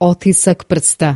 Отисък пръста.